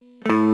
Oh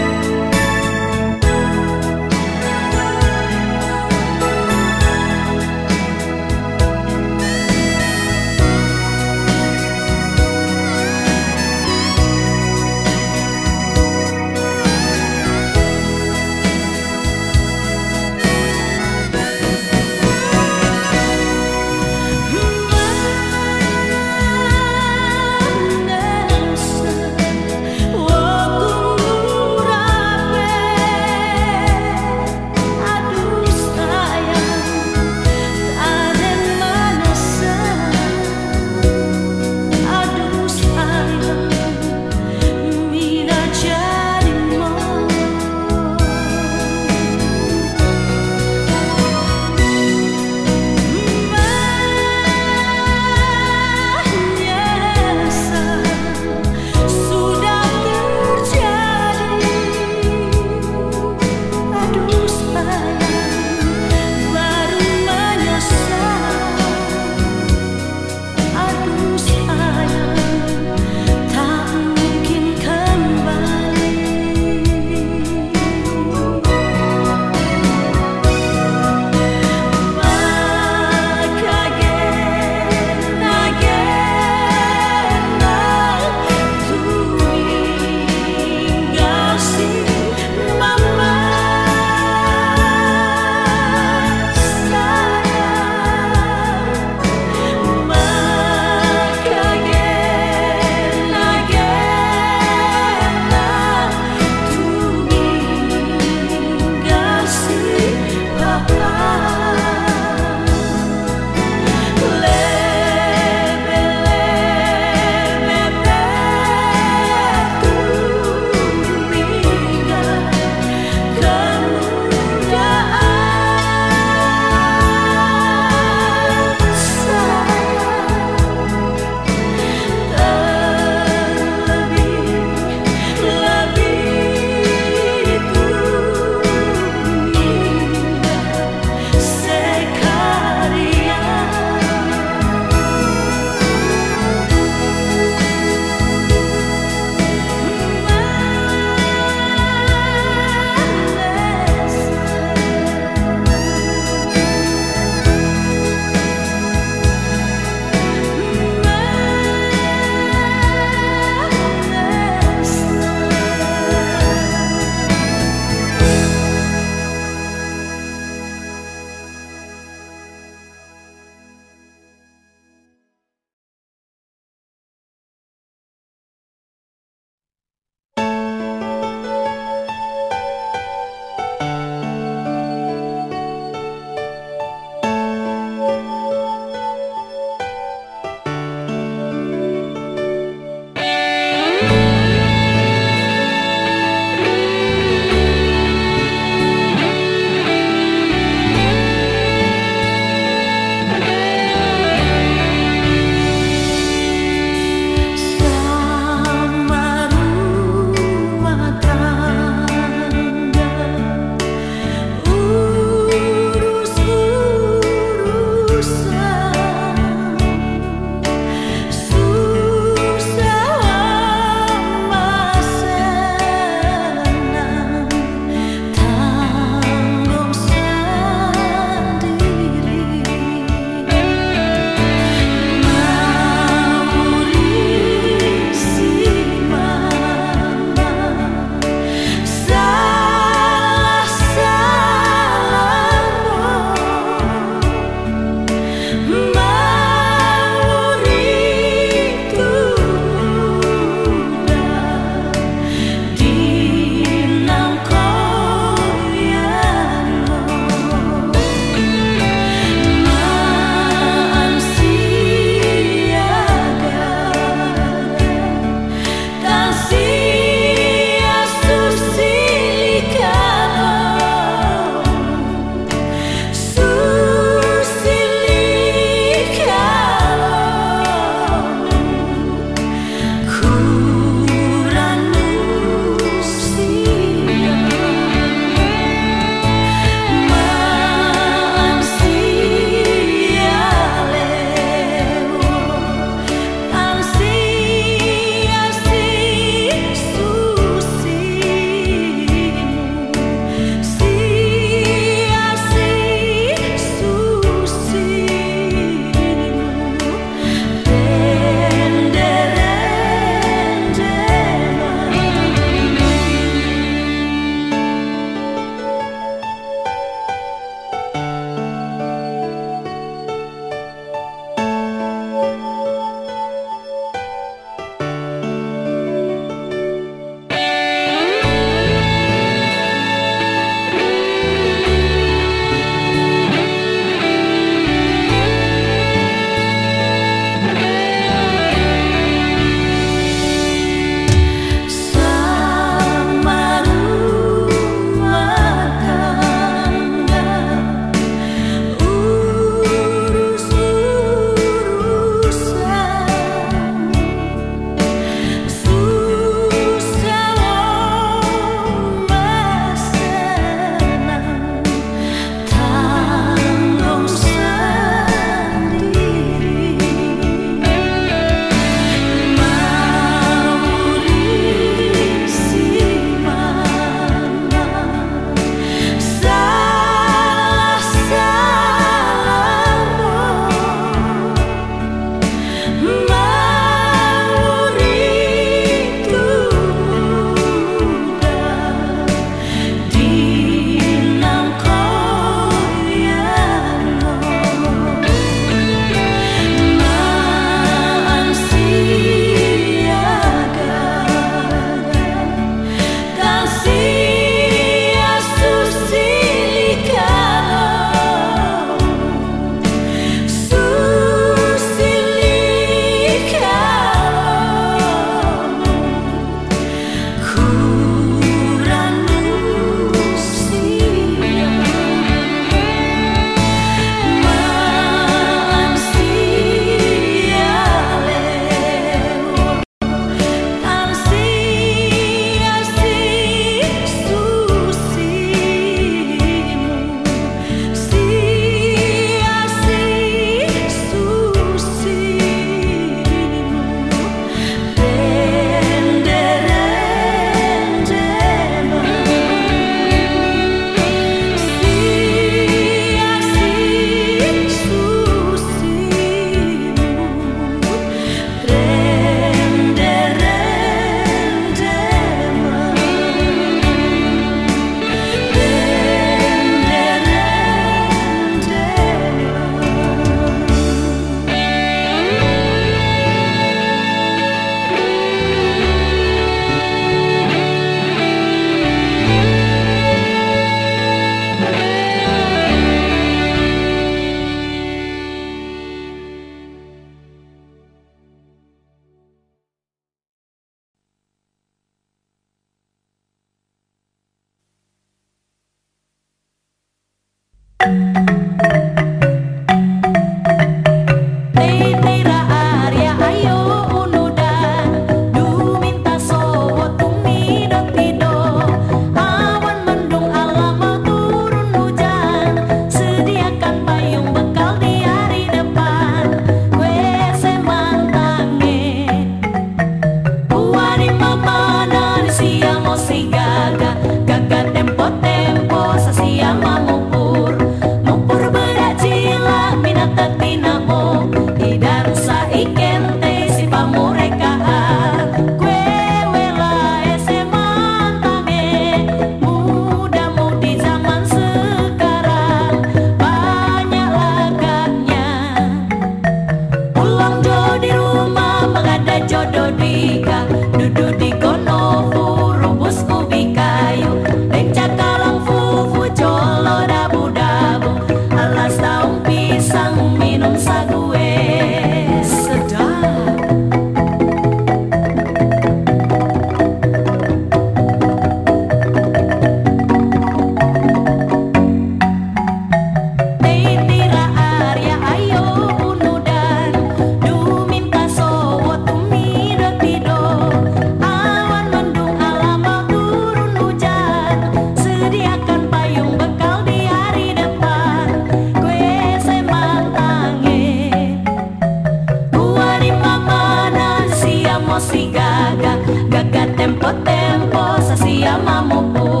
Maria Mamoko.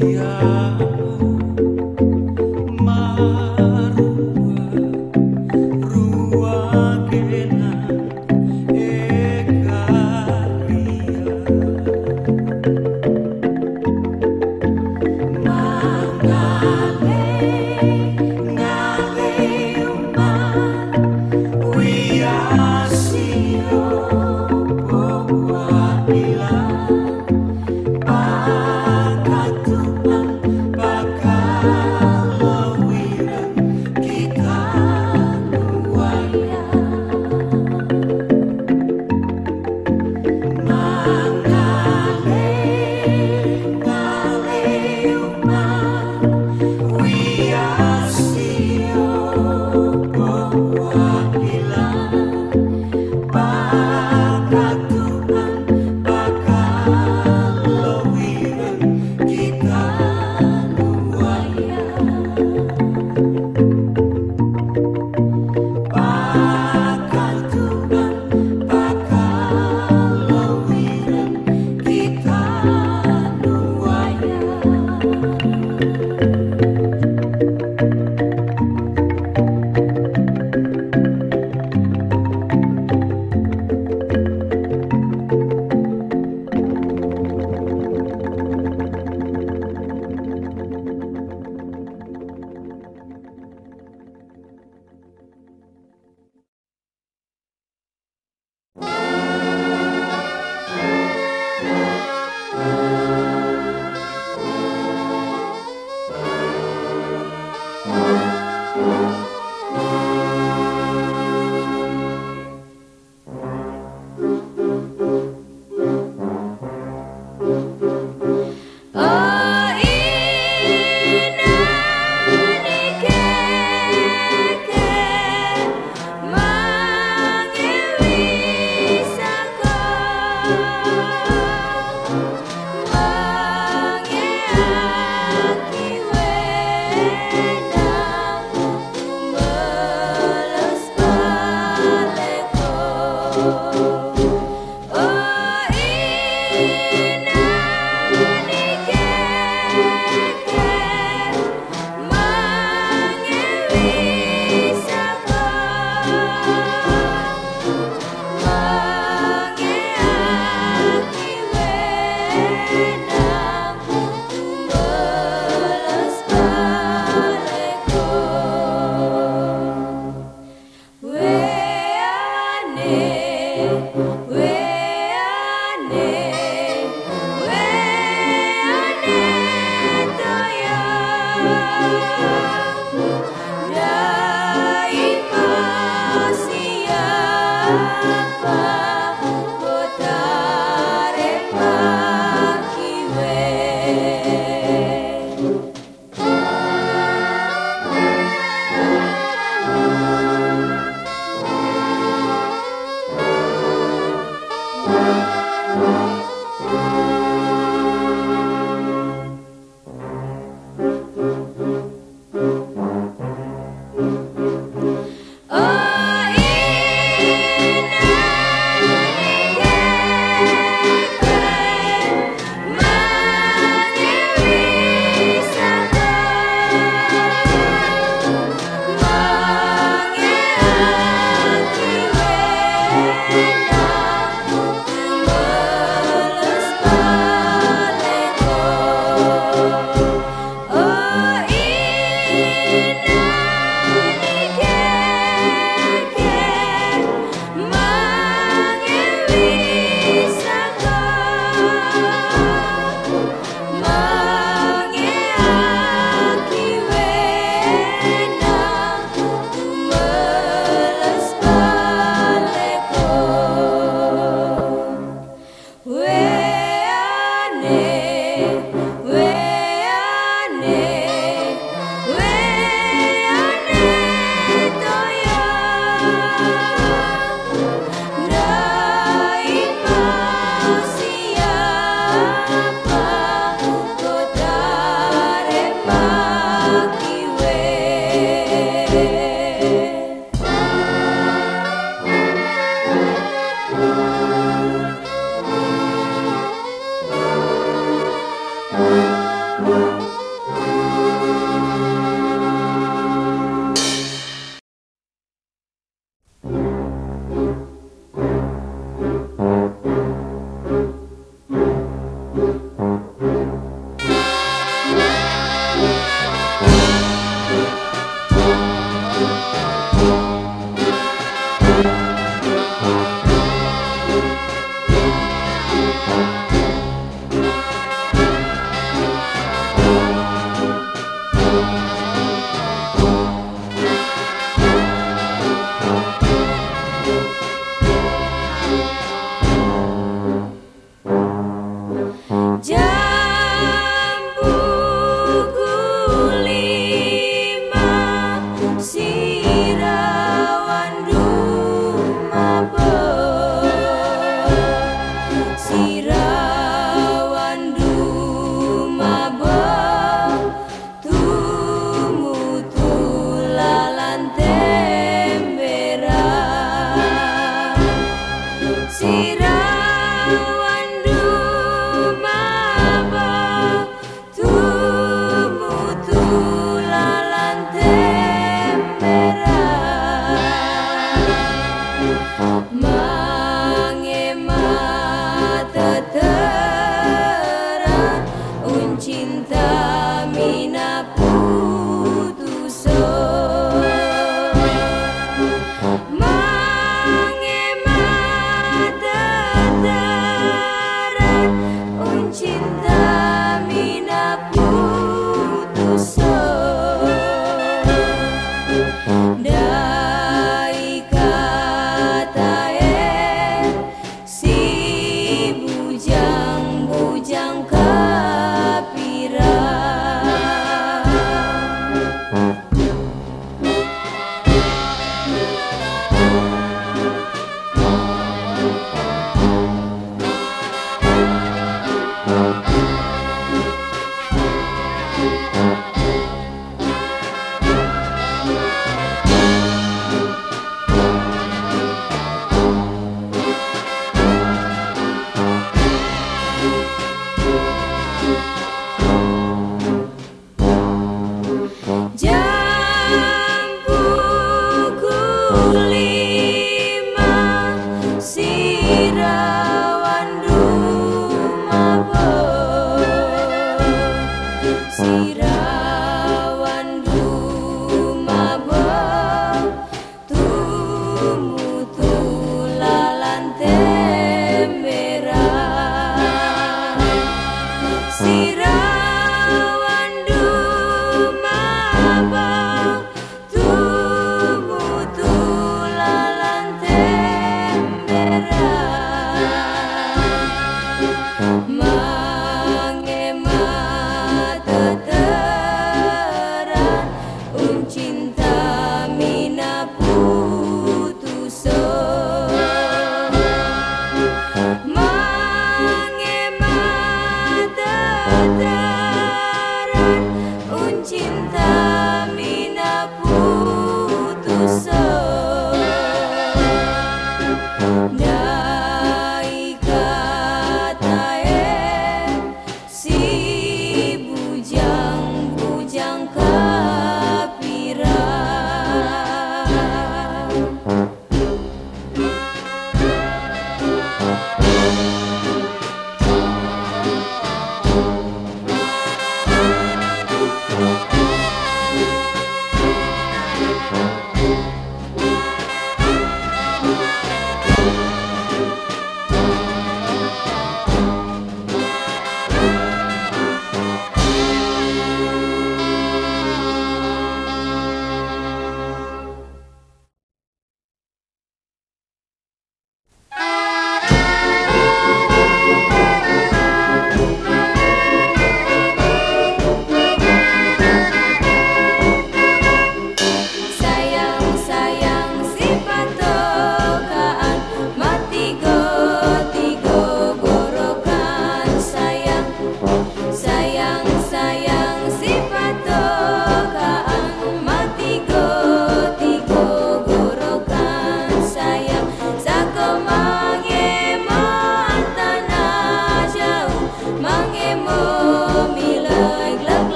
Yeah.